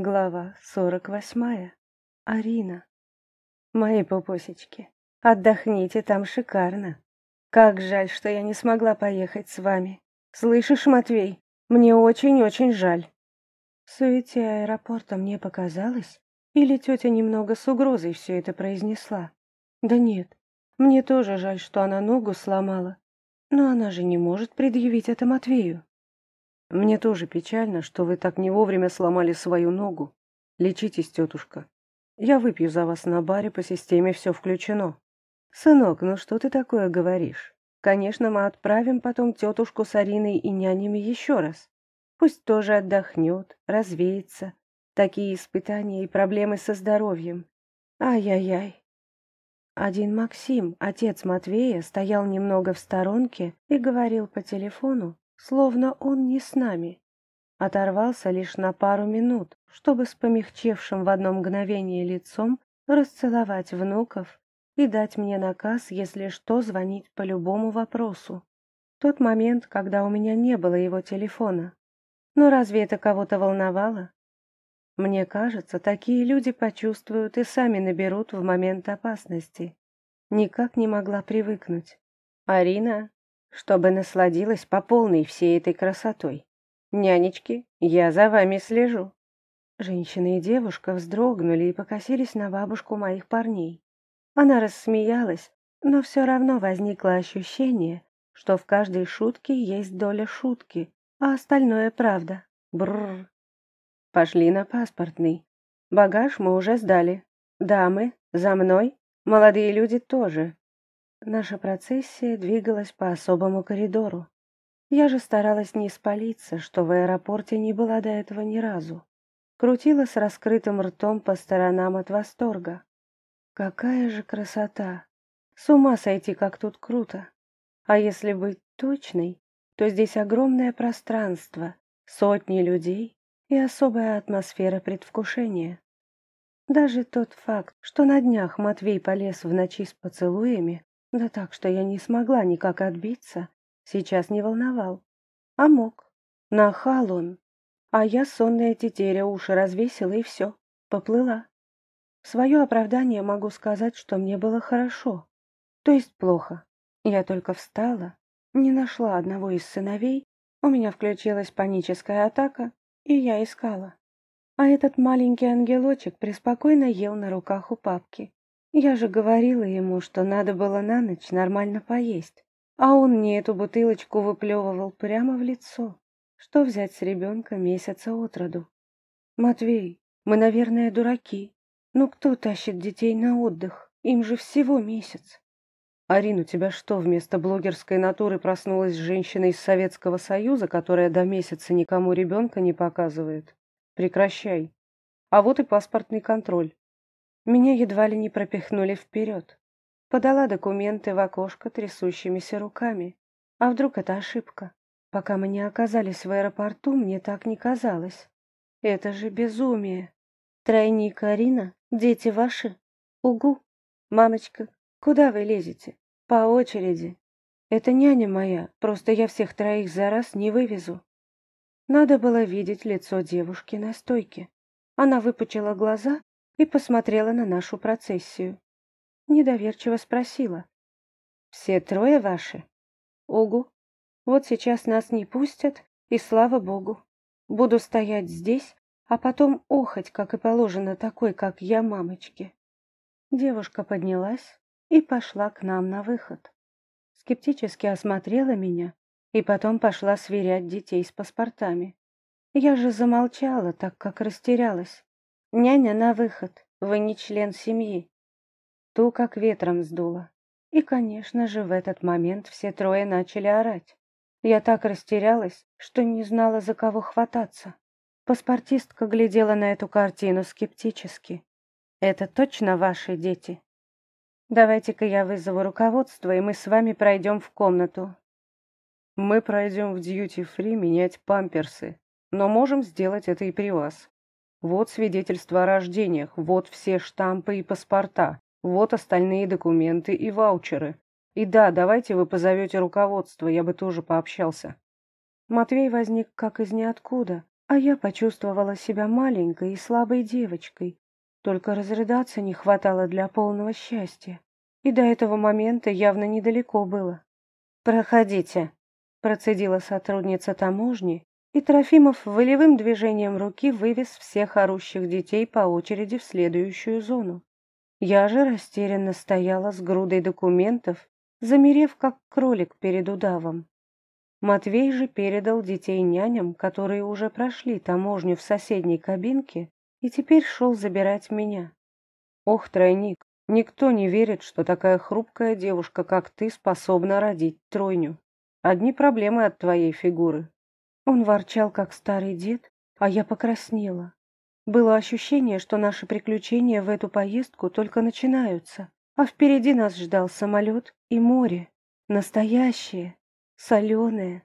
Глава сорок восьмая. Арина. Мои пупосечки, отдохните, там шикарно. Как жаль, что я не смогла поехать с вами. Слышишь, Матвей, мне очень-очень жаль. В суете аэропорта мне показалось, или тетя немного с угрозой все это произнесла. Да нет, мне тоже жаль, что она ногу сломала. Но она же не может предъявить это Матвею. Мне тоже печально, что вы так не вовремя сломали свою ногу. Лечитесь, тетушка. Я выпью за вас на баре, по системе все включено. Сынок, ну что ты такое говоришь? Конечно, мы отправим потом тетушку с Ариной и нянями еще раз. Пусть тоже отдохнет, развеется. Такие испытания и проблемы со здоровьем. Ай-яй-яй. Один Максим, отец Матвея, стоял немного в сторонке и говорил по телефону, словно он не с нами. Оторвался лишь на пару минут, чтобы с помягчевшим в одно мгновение лицом расцеловать внуков и дать мне наказ, если что, звонить по любому вопросу. Тот момент, когда у меня не было его телефона. Но разве это кого-то волновало? Мне кажется, такие люди почувствуют и сами наберут в момент опасности. Никак не могла привыкнуть. Арина, чтобы насладилась по полной всей этой красотой. Нянечки, я за вами слежу. Женщина и девушка вздрогнули и покосились на бабушку моих парней. Она рассмеялась, но все равно возникло ощущение, что в каждой шутке есть доля шутки, а остальное правда. Бррр. Пошли на паспортный. Багаж мы уже сдали. Дамы, за мной. Молодые люди тоже. Наша процессия двигалась по особому коридору. Я же старалась не спалиться, что в аэропорте не была до этого ни разу. Крутила с раскрытым ртом по сторонам от восторга. Какая же красота! С ума сойти, как тут круто! А если быть точной, то здесь огромное пространство, сотни людей и особая атмосфера предвкушения. Даже тот факт, что на днях Матвей полез в ночи с поцелуями, да так, что я не смогла никак отбиться, сейчас не волновал. А мог. Нахал он. А я сонная тетеря уши развесила и все. Поплыла. В свое оправдание могу сказать, что мне было хорошо. То есть плохо. Я только встала, не нашла одного из сыновей, у меня включилась паническая атака, и я искала. А этот маленький ангелочек преспокойно ел на руках у папки. Я же говорила ему, что надо было на ночь нормально поесть, а он мне эту бутылочку выплевывал прямо в лицо. Что взять с ребенка месяца от роду? Матвей, мы, наверное, дураки. Ну кто тащит детей на отдых? Им же всего месяц. Арин, у тебя что, вместо блогерской натуры проснулась женщина из Советского Союза, которая до месяца никому ребенка не показывает? Прекращай. А вот и паспортный контроль. Меня едва ли не пропихнули вперед. Подала документы в окошко трясущимися руками. А вдруг это ошибка? Пока мы не оказались в аэропорту, мне так не казалось. Это же безумие. Тройник Арина, дети ваши? Угу. Мамочка, куда вы лезете? По очереди. Это няня моя, просто я всех троих за раз не вывезу. Надо было видеть лицо девушки на стойке. Она выпучила глаза и посмотрела на нашу процессию. Недоверчиво спросила. «Все трое ваши?» «Угу. Вот сейчас нас не пустят, и слава богу. Буду стоять здесь, а потом охать, как и положено такой, как я, мамочке». Девушка поднялась и пошла к нам на выход. Скептически осмотрела меня и потом пошла сверять детей с паспортами. Я же замолчала, так как растерялась. «Няня, на выход. Вы не член семьи». Ту как ветром сдуло. И, конечно же, в этот момент все трое начали орать. Я так растерялась, что не знала, за кого хвататься. Паспортистка глядела на эту картину скептически. «Это точно ваши дети?» «Давайте-ка я вызову руководство, и мы с вами пройдем в комнату». «Мы пройдем в дьюти-фри менять памперсы, но можем сделать это и при вас. Вот свидетельство о рождениях, вот все штампы и паспорта, вот остальные документы и ваучеры. И да, давайте вы позовете руководство, я бы тоже пообщался. Матвей возник как из ниоткуда, А я почувствовала себя маленькой и слабой девочкой. Только разрыдаться не хватало для полного счастья. И до этого момента явно недалеко было. «Проходите», — процедила сотрудница таможни, и Трофимов волевым движением руки вывез всех орущих детей по очереди в следующую зону. Я же растерянно стояла с грудой документов, замерев как кролик перед удавом. Матвей же передал детей няням, которые уже прошли таможню в соседней кабинке, и теперь шел забирать меня. Ох, тройник, никто не верит, что такая хрупкая девушка, как ты, способна родить тройню. Одни проблемы от твоей фигуры. Он ворчал, как старый дед, а я покраснела. Было ощущение, что наши приключения в эту поездку только начинаются, а впереди нас ждал самолет и море. Настоящее, соленое,